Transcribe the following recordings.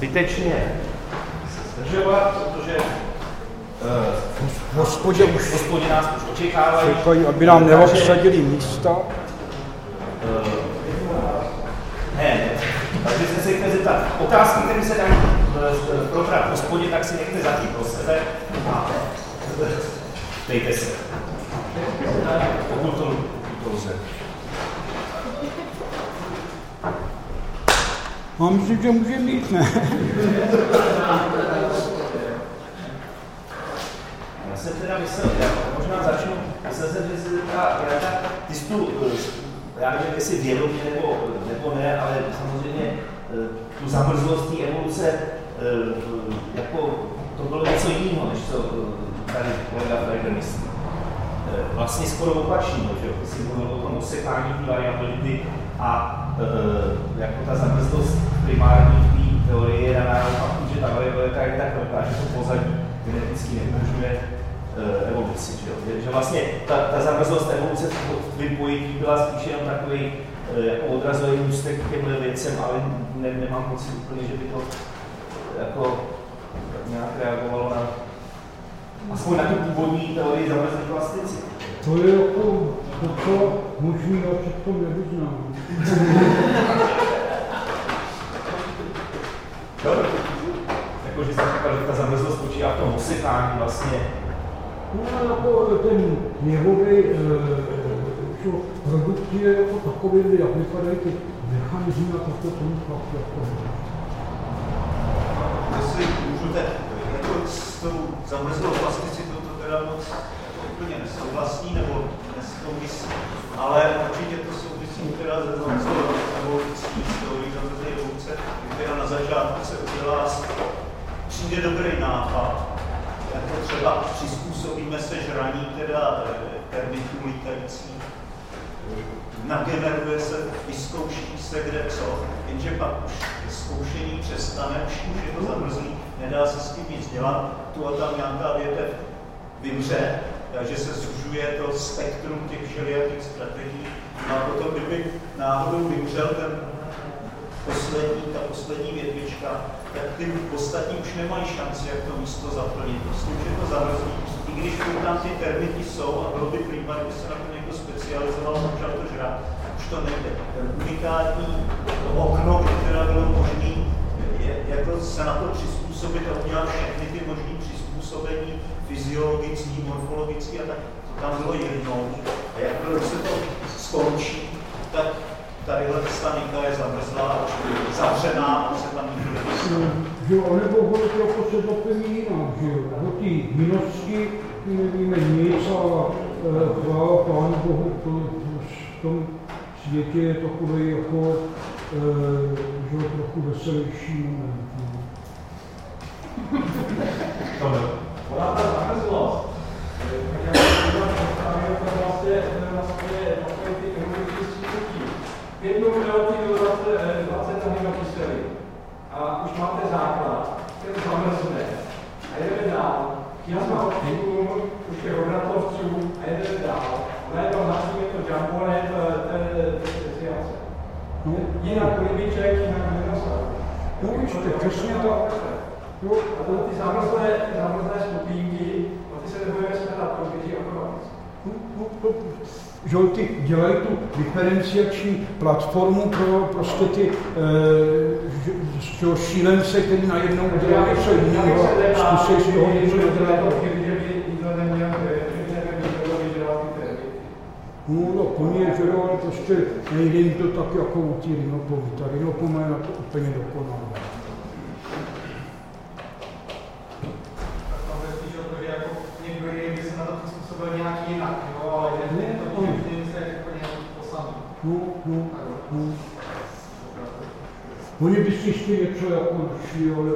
zbytečně zdržovat, protože v hospodě už hospodě nás už očekávají. čekají, aby nám neobsadili místa. Ne, takže se se chtěl zeptat, otázky, které se dají eh, probrat v hospodě, tak si nechte zatím pro sebe a dejte se. Pokud to, to lze. No, myslím, že může mít, ne? Já jsem teda myslel, já možná začnu, myslel jsem, že se ta, já ta, ty jsi tu, já nevím, jestli vědomě nebo, nebo ne, ale samozřejmě eh, tu zamrzlost té evoluce, eh, jako to bylo něco jiného, než co eh, tady kolega Fredr myslí. Vlastně skoro opačného, že jo, jsi mluvil o tom osekání variability a eh, jako ta zamrzlost primární té teorie je daná faktu, že ta variabilita je tak velká, že to pozadí geneticky neumožňuje eh, evoluci. Že, jo? Že- vlastně ta, ta zamrzlost evoluce v tvým pojetí byla spíš jenom takový eh, jako odrazový můstek k těmhle věcem, ale ne, nemám pocit úplně, že by to jako nějak reagovalo na aspoň na tu původní teorii zamrzlých plasticity. To je jako docela možný, já se v tom nevyznám. Dobře. Jako, že jsem říkal, že ta zamrzlost spočívá v tom osekání vlastně No, jako ten jehový eh, produkt je jako takový, jak vypadají ty mechanizmy a tak to tomu fakt jako. Jestli můžu te, jako s tou zamrzlou plasticitou to teda moc jako úplně nesouhlasí nebo nesouvisí, ale určitě to souvisí teda se zamrzlou evolucí, s teorií zamrzlé evoluce, kdy teda na začátku se udělá, přijde dobrý nápad, jako třeba přizpůsobíme se žraní teda eh, termitů lítající, nageneruje se, vyzkouší se kde co, jenže pak už zkoušení přestane, už, je to zamrzlý, nedá se s tím nic dělat, tu a tam nějaká větev vymře, takže se zužuje to spektrum těch všelijakých strategií. No a potom, kdyby náhodou vymřel ten poslední, ta poslední větvička, tak ty ostatní už nemají šanci, jak to místo zaplnit. Prostě už je to zamrzlý. I když tam ty termity jsou a bylo by prýma, kdyby se na to někdo specializoval začal to žrát, už to nejde. Ten unikátní okno, které bylo možné je, jako se na to přizpůsobit a udělat všechny ty možné přizpůsobení fyziologický, morfologický a tak to tam bylo jednou. A jakmile se to skončí, tak tadyhle stanika je zamrzlá zavřená a se tam nikdo. Že jo, anebo to jako se doplní jinak, že jo. O té milosti my nevíme nic a eh, chvála Pánu Bohu, to v tom světě je takový jako, eh, že jo, trochu veselější moment. No. Ona ta zamrzlost, tak na právě to vlastně, vlastně takové ty evoluční střízky. Jednou relativně 20, 20 aminokyselin a už máte základ, ten zamrzne a jedeme dál. Chytá optikum, už je hodnatovců a jedeme dál. Najednou nasíme to jambone, ten speciace. No, Jinak rybiček, jinak dinosaur. No víš, to je přesně tak. Jo, A to ty ty zamrzlé skupinky, o ty se nebudeme starat, to běží to, že ty dělají tu diferenciační platformu pro prostě ty jo, šílence, který najednou udělají něco jiného a zkusí z toho něco dělat. No, no, koně, že jo, ale prostě nejde jim to tak jako u té rinopomy. Ta rinopoma je na to úplně dokonalá. Tam je spíš o to, že jako někdo jiný by se na to přizpůsobil nějak jinak, jo, ale že Ne, to ne. vždy se úplně to No, no, no. Oni by si ještě něco jako šli, ale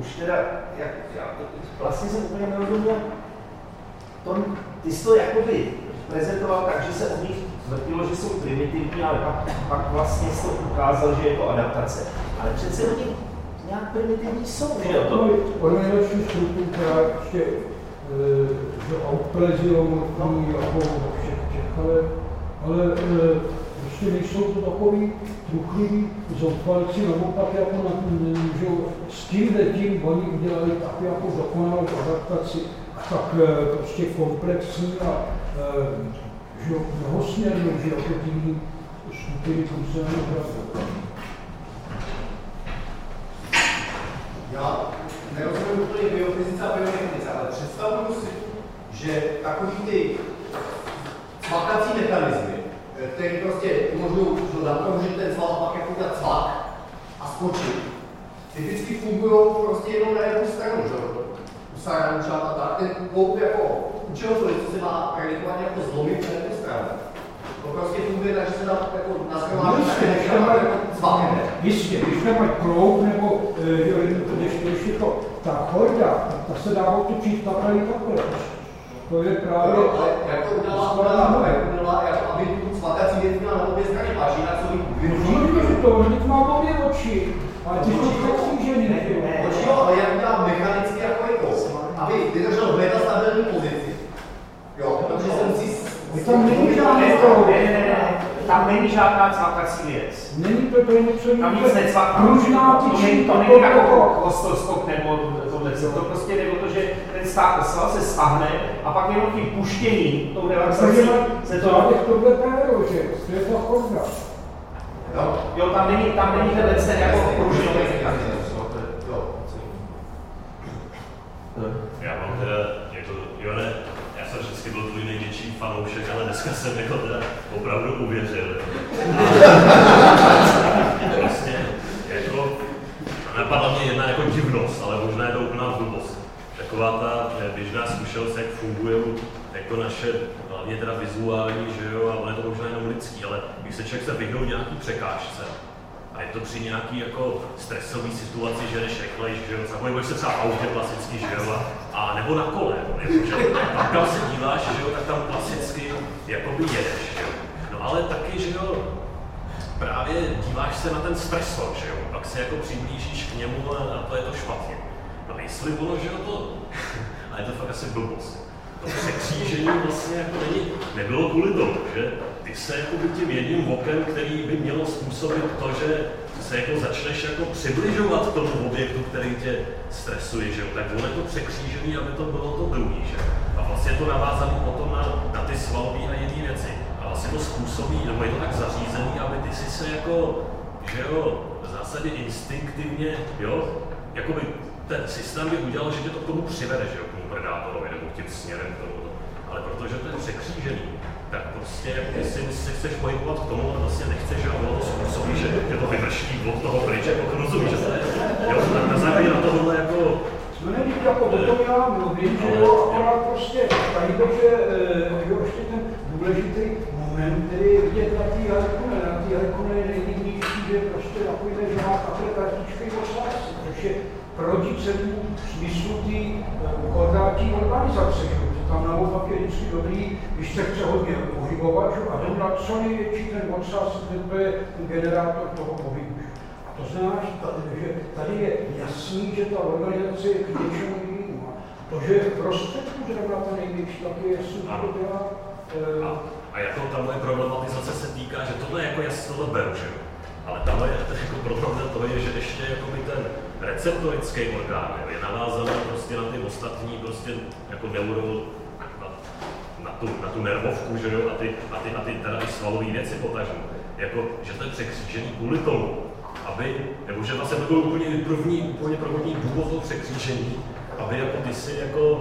Už teda, jak, já, vlastně jsem úplně nerozuměl, to, ty jsi to jakoby prezentoval tak, že se o nich tvrdilo, že jsou primitivní, ale pak, pak vlastně jsi to ukázal, že je to adaptace. Ale přece oni nějak primitivní jsou, že jo? To, Ono je lepší strukturu, která ještě že outplezilomorfní jako všech těch, ale, ale eh, prostě nejsou to takový truchlivý zoufalci, naopak jako na, že s tím tím oni udělali tak jako dokonalou adaptaci, tak eh, prostě komplexní a že mnohosměrnou, že jako tím skupiny funkcionálních Já nerozumím úplně biofyzice a biomechanice, ale představuju si, že takový ty cvakací mechanismy, které prostě umožňují naproužit ten a pak jako udělat cvak a skočit, typicky fungují prostě jenom na jednu stranu, že u Saranu a tak, ten koup jako účel to, co se má predikovat jako zlomit na jednu stranu. To prostě funguje tak, že se dá jako naskromážit Jistě, když tam mají, proud, nebo když, když je to ta horda, ta se dá otočit takhle i takhle. To je právě... No, ale jak to udělala ona, jak udělala, jako aby tu svatací věc měla na obě strany, máš jinak co Můžu že to, on má obě oči, ale ty jsou překřížený. Oči jo, ale jak udělá mechanicky jako je to, aby vydržel v metastabilní pozici. Jo, protože se musí... Tam není žádný Ne, proud. ne, ne, ne, tam není žádná cvakací věc. Není to, to Tam nic necvaká. Pružná to není, to není to jako ostroskop nebo tohle. To prostě jde o to, že ten stá, sval se stahne a pak jenom tím puštěním, tou relaxací se to... To je tohle péro, že? To je ta chodba. Jo, Jo, tam není, tam není ten ten jako jo. Já mám teda, fanoušek, ale dneska jsem jako teda opravdu uvěřil. prostě, jako, napadla mě jedna jako divnost, ale možná je to úplná blbost. Taková ta eh, běžná zkušenost, jak fungují jako naše, hlavně teda vizuální, že jo, a je to možná jenom lidský, ale když se člověk se vyhnou nějaký překážce, a je to při nějaký jako stresové situaci, že jdeš rychlejš, že jo, zapojuješ se třeba autě klasicky, že jo, a, nebo na kole, jako, že tam, kam se díváš, že jo, tak tam klasicky jakoby jedeš, že jo. No ale taky, že jo, právě díváš se na ten stresor, že jo, pak se jako přiblížíš k němu a, a to je to špatně. No jestli ono, že jo, to, ale je to fakt asi blbost. To překřížení vlastně jako není, nebylo kvůli tomu, že ty se jako by tím jedním okem, který by mělo způsobit to, že se jako začneš jako přibližovat tomu objektu, který tě stresuje, že jo, tak je to překřížený, aby to bylo to druhý, že A vlastně to navázané potom na, na ty svalové a jiné věci. A vlastně to způsobí, nebo je to tak zařízený, aby ty si se jako, že jo, v zásadě instinktivně, jo, jakoby ten systém by udělal, že tě to k tomu přivede, že jo, k tomu predátorovi, nebo tím směrem k tomu. Ale protože to je překřížený, tak prostě ty si, si chceš pohybovat k tomu, ale vlastně nechceš, že ono to způsobí, že tě to vyvrští od toho pryč, jako to rozumíš, že to je, jo, na, na základě na tohle jako, No není to jako o tom já mluvím, že jo, akorát prostě tady to, že eh, jo, ještě ten důležitý moment, který je vidět na té Helkone, na té je nejjedinější, že prostě takovýhle žák takhle kartičky oslas, což je proti celému smyslu té korporátní organizace. Tam naopak je vždycky dobrý, když se chce hodně pohybovat, a to co největší ten odsaz, to je generátor toho pohybu. A to znamená, že tady, že tady je jasný, že ta organizace je k něčemu jinému. To, že v prostředku zrovna ta největší, tak je jasný, to dělá eh, a, a jako ta moje problematizace se týká, že tohle je jako jasně tohle beru, že jo. Ale tam je jako problém to je, že ještě jakoby ten receptorický orgán je navázaný ostatní prostě jako neuro, na, na, tu, na tu nervovku, že jo, a ty, a ty, a ty teda i svalové věci potažmo. Jako, že to je překřížený kvůli tomu, aby, nebo že vlastně to byl úplně první, úplně první důvod toho překřížení, aby jako ty si jako,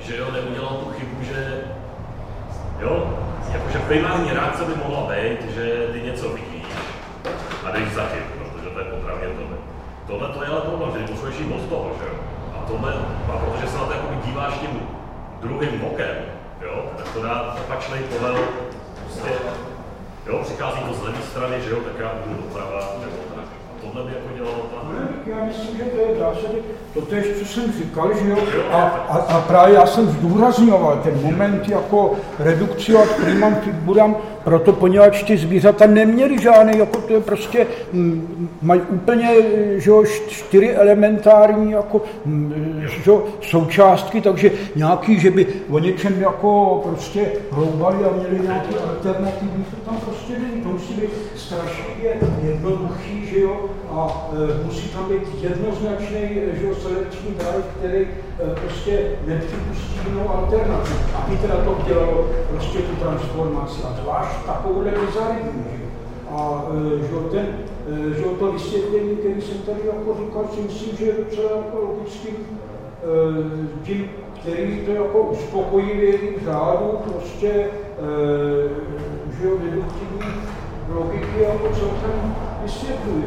že jo, neudělal tu chybu, že jo, jakože primární reakce by mohla být, že ty něco vidíš a jdeš za tím, protože to je potravě tohle. Tohle to je ale problém, že potřebuješ jít od toho, že jo. Tohle, a protože se na to jakoby díváš tím druhým okem, jo, tak to dá opačný pohled, prostě, jo, přichází to z levé strany, že jo, tak já jdu doprava, nebo. Tohle by jako dělalo ta... No, já myslím, že to je v zásadě to tež, co jsem říkal, že jo, a, a, a právě já jsem zdůrazňoval ten moment jako redukci ad primam figuram, proto poněvadž ty zvířata neměly žádný, jako to je prostě, m, mm, mají úplně, že jo, čtyři elementární jako, m, mm, že jo, součástky, takže nějaký, že by o něčem jako prostě hloubali a měli nějaké alternativy, to tam prostě není, to musí být strašně jednoduchý, že jo, a e, musí tam být jednoznačný že jo, selekční drive, který e, prostě nepřipustí jinou alternativu. A teda to dělalo prostě tu transformaci. A zvlášť takovouhle bizaridní, že A e, že ten, e, že to vysvětlení, který jsem tady jako říkal, si myslím, že je docela jako logickým e, tím, který to jako uspokojivě v řádu prostě, e, že jo, deduktivní logiky jako celkem vysvětluje.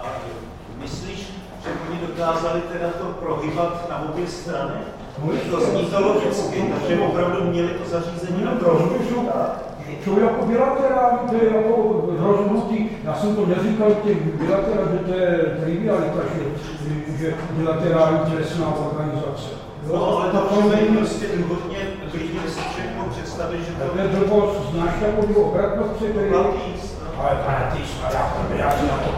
A myslíš, že oni dokázali teda to prohybat na obě strany? To zní to logicky, takže opravdu měli to zařízení na prohlídku. To jako bilaterální, to je jako rozhodnutí, já jsem to neříkal těch bilaterální, že to je trivialita, že, že bilaterální trestná organizace. No, ale to promení prostě druhotně, klidně si všechno představit, že to... To je drbost, znáš takovou obratnost, který... Ale pane, ty já to já si na to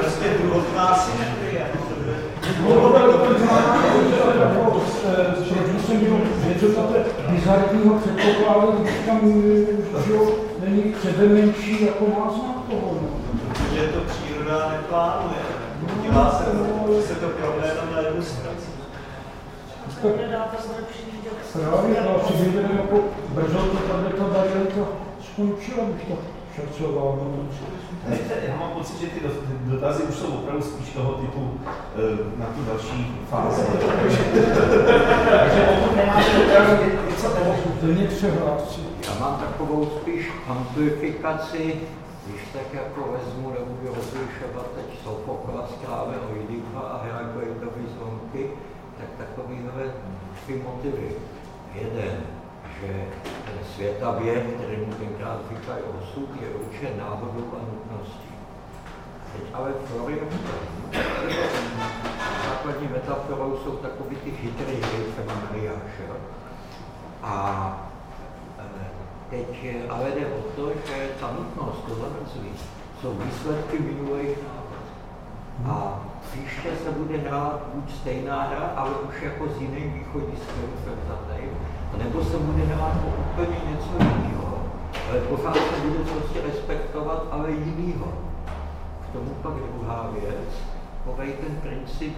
Prostě druhotná. Proč jsem měl něco takhle bizarního předpokládat, když tam že není sebe menší jako náznak toho. Protože to příroda neplánuje. Dělá se to, se to problémem na jednu stranu. Právě, si věděli, jako brzo to tady ta varianta skončila, bych to šercoval. Já mám pocit, že ty dotazy už jsou opravdu spíš toho typu eh, na tu další fázi. Takže pokud nemáte opravdu něco nebo úplně přehlásit. Já mám takovou spíš amplifikaci, když tak jako vezmu, nebudu rozlišovat teď Sofokla, Skláve, Oidipa a takovýhle tři motivy. Jeden, že ten světaběh, kterému tenkrát říkají osud, je určen náhodou a nutností. Teď ale Florian, základní metaforou jsou takový ty chytrý hry Mariáše. A e, teď ale jde o to, že ta nutnost, to zamrzlí, jsou výsledky minulých náhod. A příště se bude hrát buď stejná hra, ale už jako z jiným východiskem převzatým, nebo se bude hrát o úplně něco jiného, ale pořád se bude prostě respektovat, ale jinýho. K tomu pak druhá věc, povej ten princip,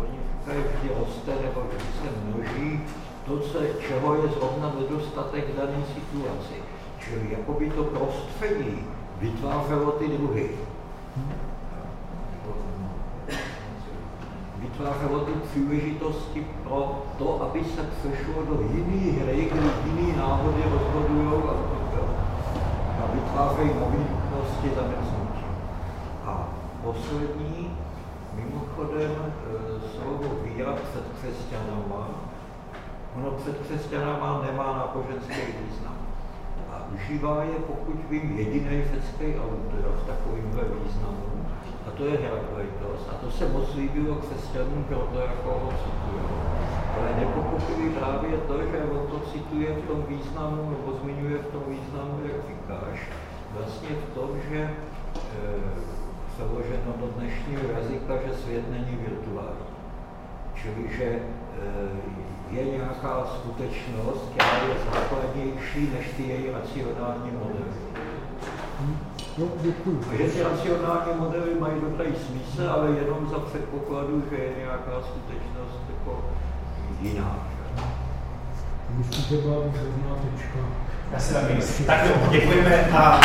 oni říkají, vždy roste nebo vždy se množí, to, co, čeho je zrovna nedostatek v dané situaci. Čili jakoby to prostředí vytvářelo ty druhy vytvářelo ty příležitosti pro to, aby se přešlo do jiné hry, kdy jiné náhody rozhodují a, a vytvářejí nové nutnosti zamrznutí. A poslední, mimochodem, e, slovo víra před křesťanama, ono před křesťanama nemá náboženský význam. A užívá je, pokud vím, jediný řecký autor v takovémhle významu, a to je Herakleitos. A to se moc líbilo křesťanům, proto jako ho citují. Ale nepochopili právě to, že on to cituje v tom významu, nebo zmiňuje v tom významu, jak říkáš, vlastně v tom, že e, přeloženo do dnešního jazyka, že svět není virtuální. Čili, že e, je nějaká skutečnost, která je základnější než ty její racionální modely. No, děkuji. A že ty racionální modely mají dobrý smysl, ale jenom za předpokladu, že je nějaká skutečnost jako jiná. Myslím, že byla zrovna tečka. Já taky myslím. Tak jo, děkujeme a